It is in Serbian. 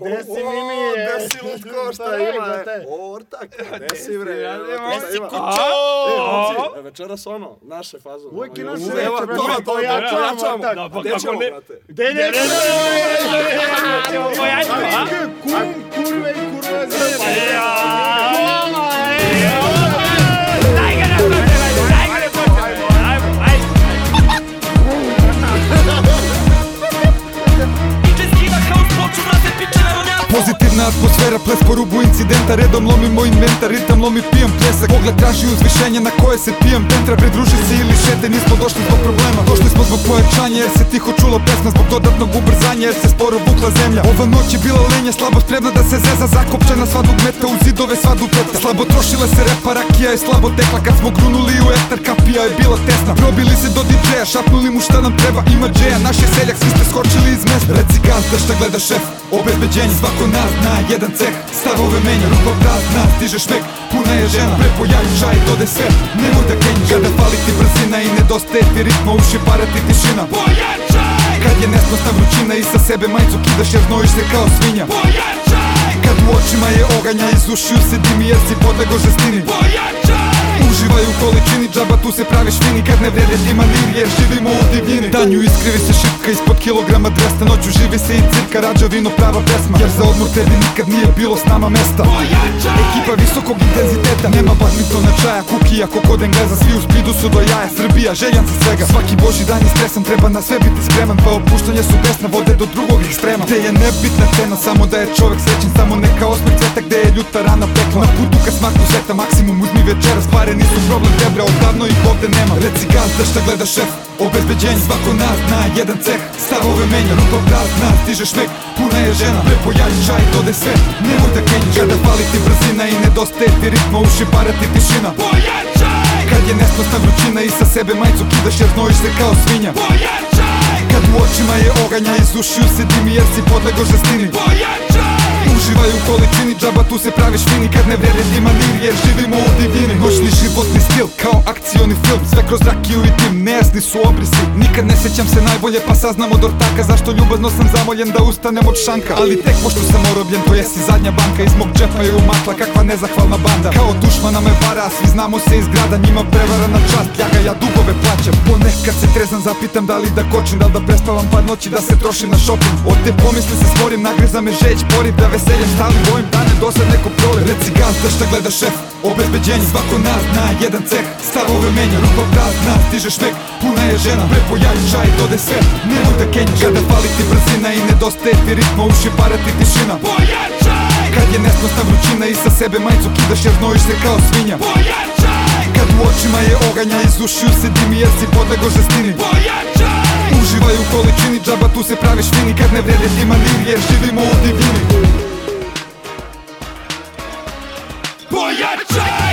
O, desi mi mi je? Desi lutko, šta ima? ortak, desi bre. Desi kućo! E, večeras ono, naše fazon. Uvijek i naše evo, večer, to, brate, to, pojačamo, pojačamo. tak. Da, pa Gde kako ćemo, ne? brate? Gde ne Ne, ne, Kum, Pozitivna atmosfera, ples po rubu incidenta Redom lomimo inventar, ritam lomi pijem pljesak. Pogled traži uzvišenje na koje se pijem. Tentra pridruži se ili šete, nismo došli zbog problema. Došli smo zbog pojačanja jer se tiho čulo pesma Zbog dodatnog ubrzanja jer se sporo vukla zemlja. Ova noć je bila lenja, slabo spremna da se zeza Zakopčana sva dugmeta u zidove sva dupleta Slabo trošila se repa, rakija je slabo tekla Kad smo grunuli u etar, kapija je bila tesna. Probili se do DJ-a, šapnuli mu šta nam treba Ima džeja, naš je seljak, svi ste skočili iz mesta Gazda šta gleda šef, obezbeđenje Svako nas zna, jedan ceh, stavove menja Rupa prazna, stiže šmek, puna je žena Prepo jaju čaj, dode sve, nemoj da kenjiš Kada fali ti brzina i nedostaje ti ritma Uši para ti tišina. Pojačaj! Kad je nesnosna vrućina i sa sebe majicu kidaš jer znojiš se kao svinja. Pojačaj! Kad u očima je oganja, iz ušiju se dimi jer si podlego žestini Pojačaj! Uživaj u količini, džaba tu se praviš fini Kad ne vrede ti maniri jer živimo u divljini Danju iskrivi se šipka ispod kilograma dvesta Noću živi se i cirka, rađa vino prava pesma. Jer za odmor tebi nikad nije bilo s nama mesta. Ekipa visokog intenziteta, nema badmintona čaja Kukija, ko kod Engleza, svi u splidu su do jaja Srbija, željan za svega, svaki boži dan je stresan Treba na sve biti spreman, pa opuštanje su besna Vode do drugog ekstrema, te je nebitna cena Samo da je čovek srećen, samo neka osmeh cveta. Gde je ljuta rana pekla Na putu ka smaku sveta, maksimum uzmi večeras Pare nisu problem, debra, odavno ih ovde nema. Reci gazda šta gleda šef, obezbeđenje Svako nas zna, jedan ceh, stavove menja Rupa prazna, stiže šmek, puna je žena Lepo jaju čaj, dode sve, nemoj da kenjiš Kada fali ti brzina i nedostaje ti ritma Uši para ti tišina Pojačaj! Kad je nesnosna vrućina i sa sebe majicu kidaš jer znojiš se kao svinja Pojačaj! Kad u očima je oganja, iz ušiju se dimi jer si podlego žestini Pojačaj! Tu se praviš fini Kad ne vrede ti maniri jer živimo u divljini Noćni životni stil, kao akcioni film Sve kroz rakiju i tim, nejasni su obrisi Nikad ne sećam se najbolje pa saznam od ortaka Zašto ljubazno sam zamoljen da ustanem od šanka. Ali tek pošto sam orobljen, to jesi zadnja banka Iz mog džepa je umakla kakva nezahvalna banda. Kao dušmana me vara, svi znamo se iz grada Njima prevara na čast, ja ja dugove plaćam. Ponekad se trezan zapitam da li da kočim Da li da prespavam par noći da se trošim na shopping Od te pomisli se stvorim, nagriza me žeć, poriv Da veseljem stavim vojim dane dosad neko prole Reci gazda šta gleda šef, obezbeđenje Svako nas zna, jedan ceh, stavove menja Rupa prazna, stiže šmek, puna je žena Prepo jaju čaj, dode sve, nemoj da kenjiš Kada fali ti brzina i nedostaje ti ritma Uši para ti tišina. Pojačaj! Kad je nesnosna vrućina i sa sebe majicu kidaš jer znojiš se kao svinja. Pojačaj! Očima je oganja, iz ušiju se dimi jer si podlego žestini Pojačaj! Uživaj u količini, džaba tu se praviš fini Kad ne vrede ti maniri jer živimo u divljini Pojačaj!